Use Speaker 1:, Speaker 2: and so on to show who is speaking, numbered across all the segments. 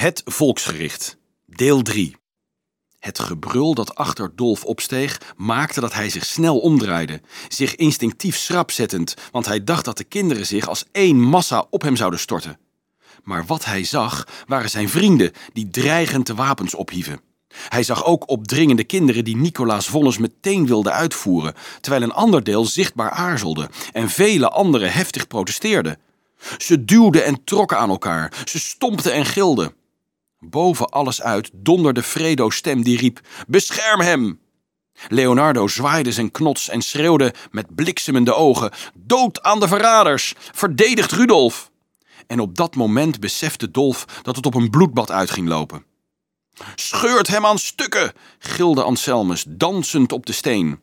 Speaker 1: Het volksgericht, deel 3. Het gebrul dat achter Dolf opsteeg, maakte dat hij zich snel omdraaide, zich instinctief schrap zettend, want hij dacht dat de kinderen zich als één massa op hem zouden storten. Maar wat hij zag, waren zijn vrienden die dreigend de wapens ophieven. Hij zag ook opdringende kinderen die Nicolaas vonnis meteen wilden uitvoeren, terwijl een ander deel zichtbaar aarzelde en vele anderen heftig protesteerden. Ze duwden en trokken aan elkaar, ze stompten en gilden. Boven alles uit donderde Fredo's stem die riep: Bescherm hem! Leonardo zwaaide zijn knots en schreeuwde met bliksemende ogen: Dood aan de verraders! Verdedigt Rudolf! En op dat moment besefte Dolf dat het op een bloedbad uit ging lopen. Scheurt hem aan stukken! gilde Anselmus, dansend op de steen.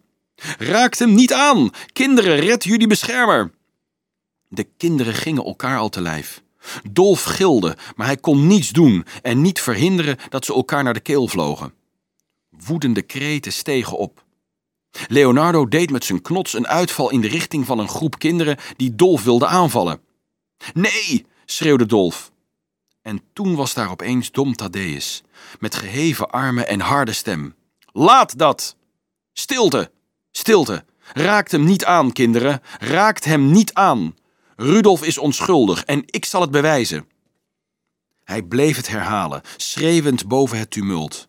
Speaker 1: Raakt hem niet aan! Kinderen, red jullie beschermer! De kinderen gingen elkaar al te lijf. Dolf gilde, maar hij kon niets doen en niet verhinderen dat ze elkaar naar de keel vlogen. Woedende kreten stegen op. Leonardo deed met zijn knots een uitval in de richting van een groep kinderen die Dolf wilde aanvallen. Nee, schreeuwde Dolf. En toen was daar opeens Dom Thaddeus, met geheven armen en harde stem. Laat dat! Stilte! Stilte! Raakt hem niet aan, kinderen! Raakt hem niet aan! Rudolf is onschuldig en ik zal het bewijzen. Hij bleef het herhalen, schreeuwend boven het tumult.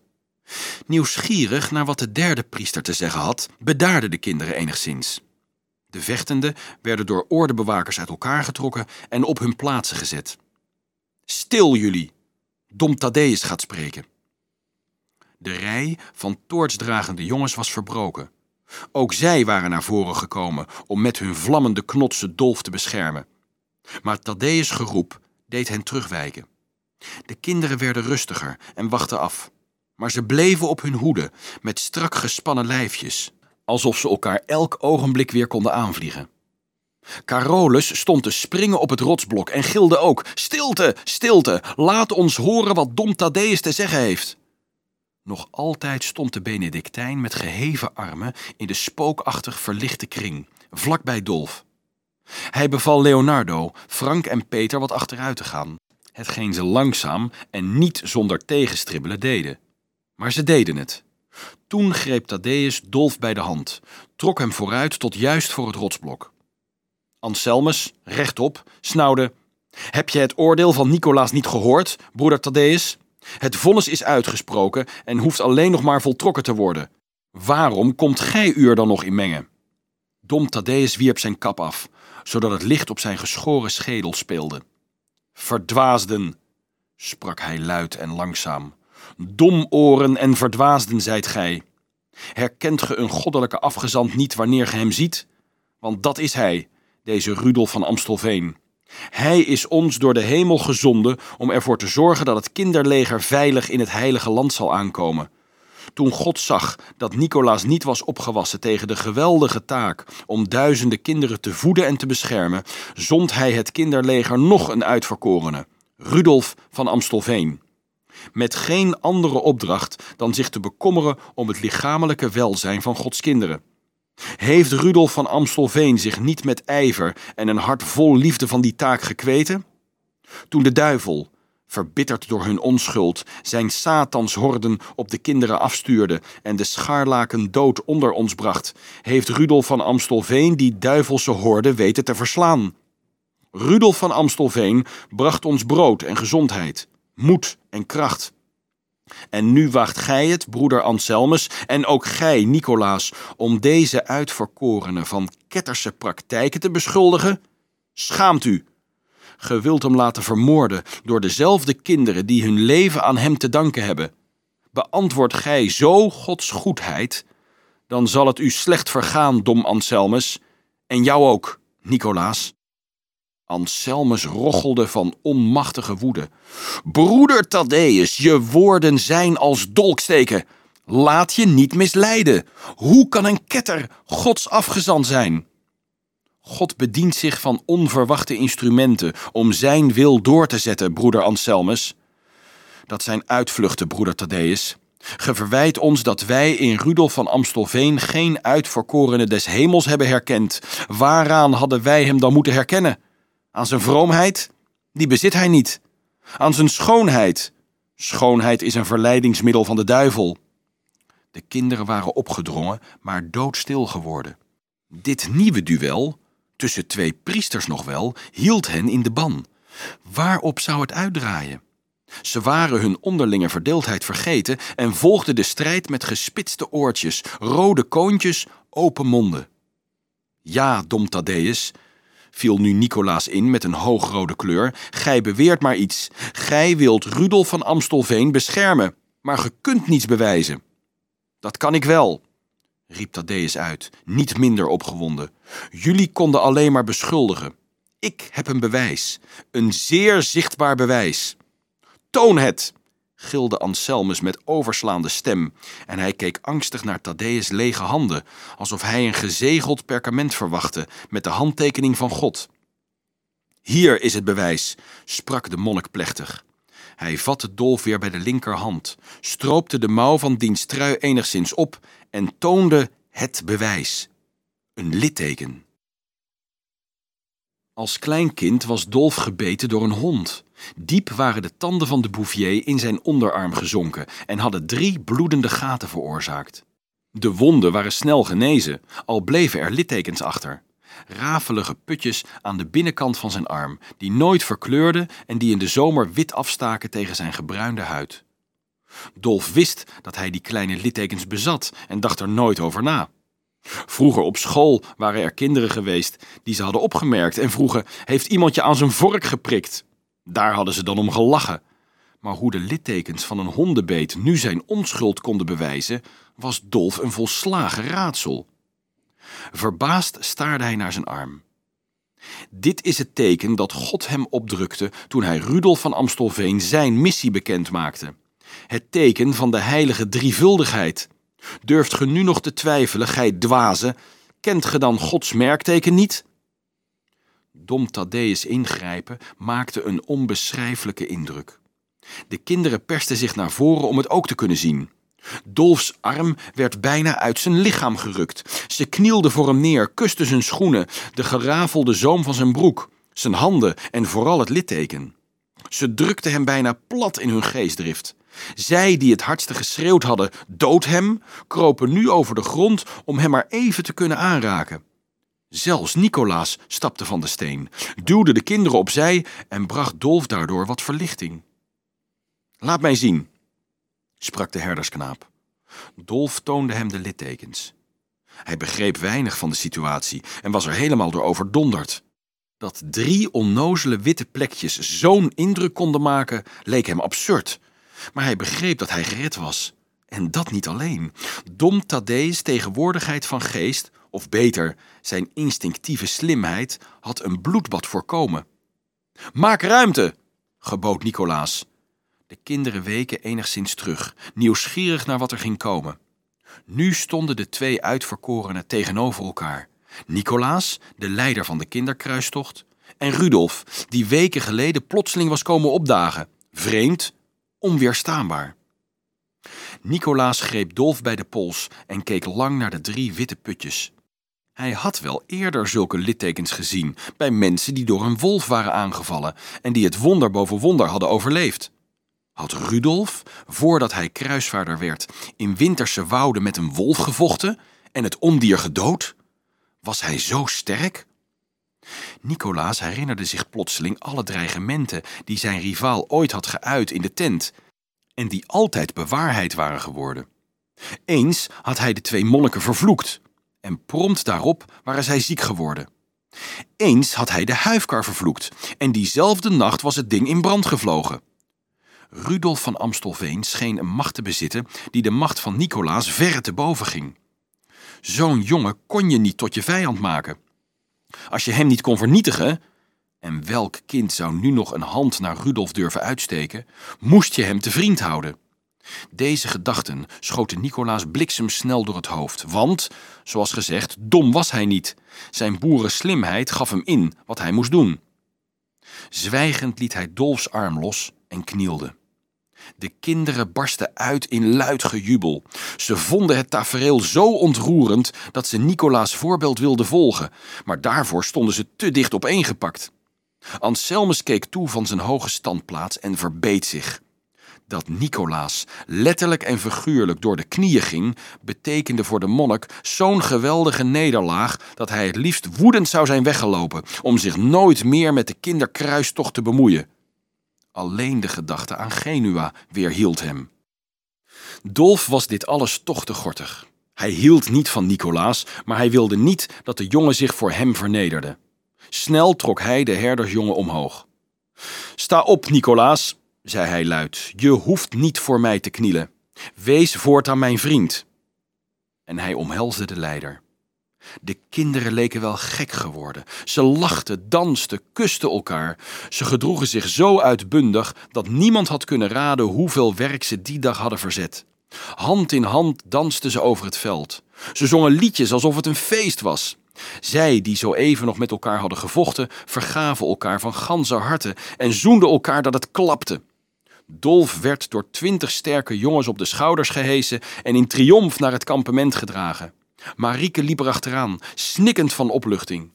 Speaker 1: Nieuwsgierig naar wat de derde priester te zeggen had, bedaarden de kinderen enigszins. De vechtenden werden door ordebewakers uit elkaar getrokken en op hun plaatsen gezet. Stil jullie! Dom Thaddeus gaat spreken. De rij van toortsdragende jongens was verbroken. Ook zij waren naar voren gekomen om met hun vlammende knotsen Dolf te beschermen. Maar Thaddeus' geroep deed hen terugwijken. De kinderen werden rustiger en wachten af. Maar ze bleven op hun hoede, met strak gespannen lijfjes, alsof ze elkaar elk ogenblik weer konden aanvliegen. Carolus stond te springen op het rotsblok en gilde ook: Stilte, stilte, laat ons horen wat dom Thaddeus te zeggen heeft. Nog altijd stond de Benedictijn met geheven armen in de spookachtig verlichte kring, vlak bij Dolf. Hij beval Leonardo, Frank en Peter wat achteruit te gaan, hetgeen ze langzaam en niet zonder tegenstribbelen deden. Maar ze deden het. Toen greep Thaddeus Dolf bij de hand, trok hem vooruit tot juist voor het rotsblok. Anselmus, rechtop, snauwde: Heb je het oordeel van Nicolaas niet gehoord, broeder Thaddeus? Het vonnis is uitgesproken en hoeft alleen nog maar voltrokken te worden. Waarom komt gij u er dan nog in mengen? Dom Thaddeus wierp zijn kap af, zodat het licht op zijn geschoren schedel speelde. Verdwaasden, sprak hij luid en langzaam. Domoren en verdwaasden zijt gij. Herkent ge een goddelijke afgezant niet wanneer ge hem ziet? Want dat is hij, deze Rudolf van Amstelveen. Hij is ons door de hemel gezonden om ervoor te zorgen dat het kinderleger veilig in het heilige land zal aankomen. Toen God zag dat Nicolaas niet was opgewassen tegen de geweldige taak om duizenden kinderen te voeden en te beschermen, zond hij het kinderleger nog een uitverkorene, Rudolf van Amstelveen. Met geen andere opdracht dan zich te bekommeren om het lichamelijke welzijn van Gods kinderen. Heeft Rudolf van Amstelveen zich niet met ijver en een hart vol liefde van die taak gekweten? Toen de duivel, verbitterd door hun onschuld, zijn Satanshorden op de kinderen afstuurde en de schaarlaken dood onder ons bracht, heeft Rudolf van Amstelveen die duivelse horde weten te verslaan. Rudolf van Amstelveen bracht ons brood en gezondheid, moed en kracht. En nu wacht gij het, broeder Anselmus, en ook gij, Nicolaas, om deze uitverkorenen van ketterse praktijken te beschuldigen? Schaamt u! Ge wilt hem laten vermoorden door dezelfde kinderen die hun leven aan hem te danken hebben. Beantwoord gij zo Gods goedheid, dan zal het u slecht vergaan, dom Anselmus, en jou ook, Nicolaas. Anselmus rochelde van onmachtige woede. Broeder Thaddeus, je woorden zijn als dolksteken. Laat je niet misleiden. Hoe kan een ketter Gods afgezant zijn? God bedient zich van onverwachte instrumenten om zijn wil door te zetten, broeder Anselmus. Dat zijn uitvluchten, broeder Thaddeus. Ge verwijt ons dat wij in Rudolf van Amstelveen geen uitverkorene des hemels hebben herkend. Waaraan hadden wij hem dan moeten herkennen? Aan zijn vroomheid? Die bezit hij niet. Aan zijn schoonheid? Schoonheid is een verleidingsmiddel van de duivel. De kinderen waren opgedrongen, maar doodstil geworden. Dit nieuwe duel, tussen twee priesters nog wel, hield hen in de ban. Waarop zou het uitdraaien? Ze waren hun onderlinge verdeeldheid vergeten en volgden de strijd met gespitste oortjes, rode koontjes, open monden. Ja, dom Thaddeus, viel nu Nicolaas in met een hoogrode kleur, gij beweert maar iets. Gij wilt Rudolf van Amstelveen beschermen, maar ge kunt niets bewijzen. Dat kan ik wel, riep Thaddeus uit, niet minder opgewonden. Jullie konden alleen maar beschuldigen. Ik heb een bewijs, een zeer zichtbaar bewijs. Toon het! Gilde Anselmus met overslaande stem, en hij keek angstig naar Thaddeus' lege handen, alsof hij een gezegeld perkament verwachtte met de handtekening van God. Hier is het bewijs, sprak de monnik plechtig. Hij vatte Dolf weer bij de linkerhand, stroopte de mouw van diens trui enigszins op en toonde het bewijs. Een litteken. Als klein kind was Dolf gebeten door een hond. Diep waren de tanden van de Bouvier in zijn onderarm gezonken en hadden drie bloedende gaten veroorzaakt. De wonden waren snel genezen, al bleven er littekens achter. Rafelige putjes aan de binnenkant van zijn arm, die nooit verkleurden en die in de zomer wit afstaken tegen zijn gebruinde huid. Dolf wist dat hij die kleine littekens bezat en dacht er nooit over na. Vroeger op school waren er kinderen geweest die ze hadden opgemerkt en vroegen: Heeft iemand je aan zijn vork geprikt? Daar hadden ze dan om gelachen. Maar hoe de littekens van een hondenbeet nu zijn onschuld konden bewijzen, was Dolf een volslagen raadsel. Verbaasd staarde hij naar zijn arm. Dit is het teken dat God hem opdrukte toen hij Rudolf van Amstelveen zijn missie bekend maakte. Het teken van de heilige drievuldigheid. Durft ge nu nog te twijfelen, gij dwaze? Kent ge dan Gods merkteken niet? Dom Thaddeus ingrijpen maakte een onbeschrijfelijke indruk. De kinderen persten zich naar voren om het ook te kunnen zien. Dolfs arm werd bijna uit zijn lichaam gerukt. Ze knielde voor hem neer, kuste zijn schoenen, de gerafelde zoom van zijn broek, zijn handen en vooral het litteken. Ze drukte hem bijna plat in hun geestdrift. Zij die het hardste geschreeuwd hadden, dood hem, kropen nu over de grond om hem maar even te kunnen aanraken. Zelfs Nicolaas stapte van de steen, duwde de kinderen opzij en bracht Dolf daardoor wat verlichting. Laat mij zien, sprak de herdersknaap. Dolf toonde hem de littekens. Hij begreep weinig van de situatie en was er helemaal door overdonderd. Dat drie onnozele witte plekjes zo'n indruk konden maken, leek hem absurd. Maar hij begreep dat hij gered was. En dat niet alleen. Dom Thaddeus tegenwoordigheid van geest, of beter, zijn instinctieve slimheid, had een bloedbad voorkomen. Maak ruimte, gebood Nicolaas. De kinderen weken enigszins terug, nieuwsgierig naar wat er ging komen. Nu stonden de twee uitverkorenen tegenover elkaar. Nicolaas, de leider van de kinderkruistocht, en Rudolf, die weken geleden plotseling was komen opdagen. Vreemd, onweerstaanbaar. Nicolaas greep Dolf bij de pols en keek lang naar de drie witte putjes. Hij had wel eerder zulke littekens gezien bij mensen die door een wolf waren aangevallen en die het wonder boven wonder hadden overleefd. Had Rudolf, voordat hij kruisvaarder werd, in winterse wouden met een wolf gevochten en het ondier gedood? Was hij zo sterk? Nicolaas herinnerde zich plotseling alle dreigementen die zijn rivaal ooit had geuit in de tent en die altijd bewaarheid waren geworden. Eens had hij de twee monniken vervloekt en prompt daarop waren zij ziek geworden. Eens had hij de huifkar vervloekt en diezelfde nacht was het ding in brand gevlogen. Rudolf van Amstelveen scheen een macht te bezitten die de macht van Nicolaas verre te boven ging. Zo'n jongen kon je niet tot je vijand maken. Als je hem niet kon vernietigen, en welk kind zou nu nog een hand naar Rudolf durven uitsteken, moest je hem te vriend houden. Deze gedachten schoten Nicolaas bliksemsnel door het hoofd, want, zoals gezegd, dom was hij niet. Zijn boerenslimheid gaf hem in wat hij moest doen. Zwijgend liet hij Dolfs arm los en knielde. De kinderen barsten uit in luid gejubel. Ze vonden het tafereel zo ontroerend dat ze Nicolaas voorbeeld wilden volgen, maar daarvoor stonden ze te dicht opeengepakt. Anselmus keek toe van zijn hoge standplaats en verbeet zich. Dat Nicolaas letterlijk en figuurlijk door de knieën ging, betekende voor de monnik zo'n geweldige nederlaag dat hij het liefst woedend zou zijn weggelopen om zich nooit meer met de kinderkruistocht te bemoeien. Alleen de gedachte aan Genua weerhield hem. Dolf was dit alles toch te gortig. Hij hield niet van Nicolaas, maar hij wilde niet dat de jongen zich voor hem vernederde. Snel trok hij de herdersjongen omhoog. Sta op, Nicolaas, zei hij luid. Je hoeft niet voor mij te knielen. Wees voortaan mijn vriend. En hij omhelsde de leider. De kinderen leken wel gek geworden. Ze lachten, dansten, kusten elkaar. Ze gedroegen zich zo uitbundig dat niemand had kunnen raden hoeveel werk ze die dag hadden verzet. Hand in hand dansten ze over het veld. Ze zongen liedjes alsof het een feest was. Zij, die zo even nog met elkaar hadden gevochten, vergaven elkaar van ganse harten en zoenden elkaar dat het klapte. Dolf werd door twintig sterke jongens op de schouders gehesen en in triomf naar het kampement gedragen. Marieke liep erachteraan, snikkend van opluchting.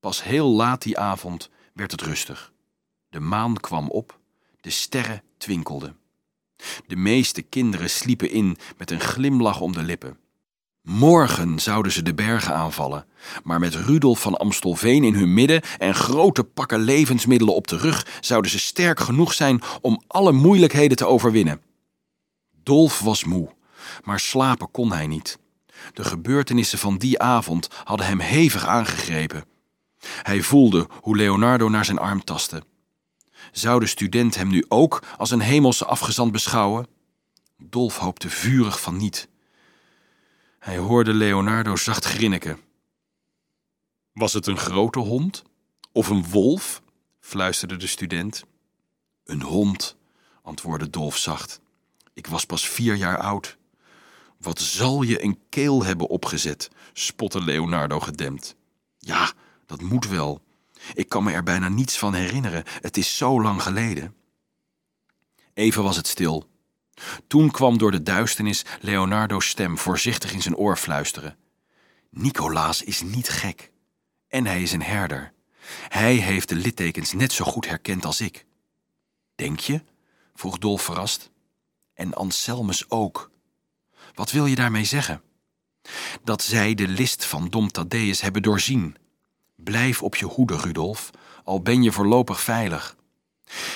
Speaker 1: Pas heel laat die avond werd het rustig. De maan kwam op, de sterren twinkelden. De meeste kinderen sliepen in met een glimlach om de lippen. Morgen zouden ze de bergen aanvallen, maar met Rudolf van Amstelveen in hun midden en grote pakken levensmiddelen op de rug zouden ze sterk genoeg zijn om alle moeilijkheden te overwinnen. Dolf was moe, maar slapen kon hij niet. De gebeurtenissen van die avond hadden hem hevig aangegrepen. Hij voelde hoe Leonardo naar zijn arm tastte. Zou de student hem nu ook als een hemelse afgezant beschouwen? Dolf hoopte vurig van niet. Hij hoorde Leonardo zacht grinniken. Was het een grote hond? Of een wolf? fluisterde de student. Een hond, antwoordde Dolf zacht. Ik was pas vier jaar oud. Wat zal je een keel hebben opgezet? spotte Leonardo gedempt. Ja, dat moet wel. Ik kan me er bijna niets van herinneren. Het is zo lang geleden. Even was het stil. Toen kwam door de duisternis Leonardo's stem voorzichtig in zijn oor fluisteren. Nicolaas is niet gek. En hij is een herder. Hij heeft de littekens net zo goed herkend als ik. Denk je? vroeg Dolf verrast. En Anselmus ook. Wat wil je daarmee zeggen? Dat zij de list van Dom Thaddeus hebben doorzien. Blijf op je hoede, Rudolf, al ben je voorlopig veilig.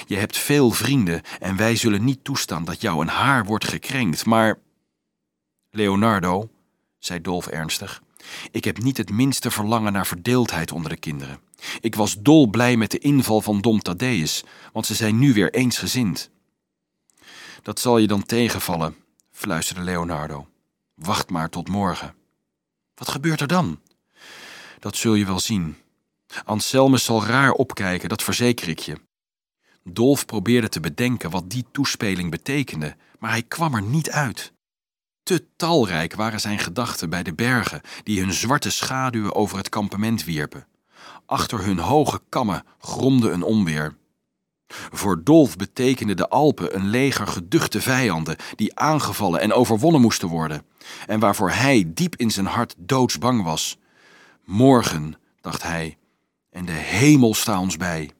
Speaker 1: Je hebt veel vrienden en wij zullen niet toestaan dat jou een haar wordt gekrenkt, maar. Leonardo, zei Dolf ernstig, ik heb niet het minste verlangen naar verdeeldheid onder de kinderen. Ik was dolblij met de inval van Dom Thaddeus, want ze zijn nu weer eensgezind. Dat zal je dan tegenvallen, fluisterde Leonardo. Wacht maar tot morgen. Wat gebeurt er dan? Dat zul je wel zien. Anselmus zal raar opkijken, dat verzeker ik je. Dolf probeerde te bedenken wat die toespeling betekende, maar hij kwam er niet uit. Te talrijk waren zijn gedachten bij de bergen die hun zwarte schaduwen over het kampement wierpen. Achter hun hoge kammen gromde een onweer. Voor Dolf betekenden de Alpen een leger geduchte vijanden die aangevallen en overwonnen moesten worden, en waarvoor hij diep in zijn hart doodsbang was. Morgen, dacht hij, en de hemel sta ons bij.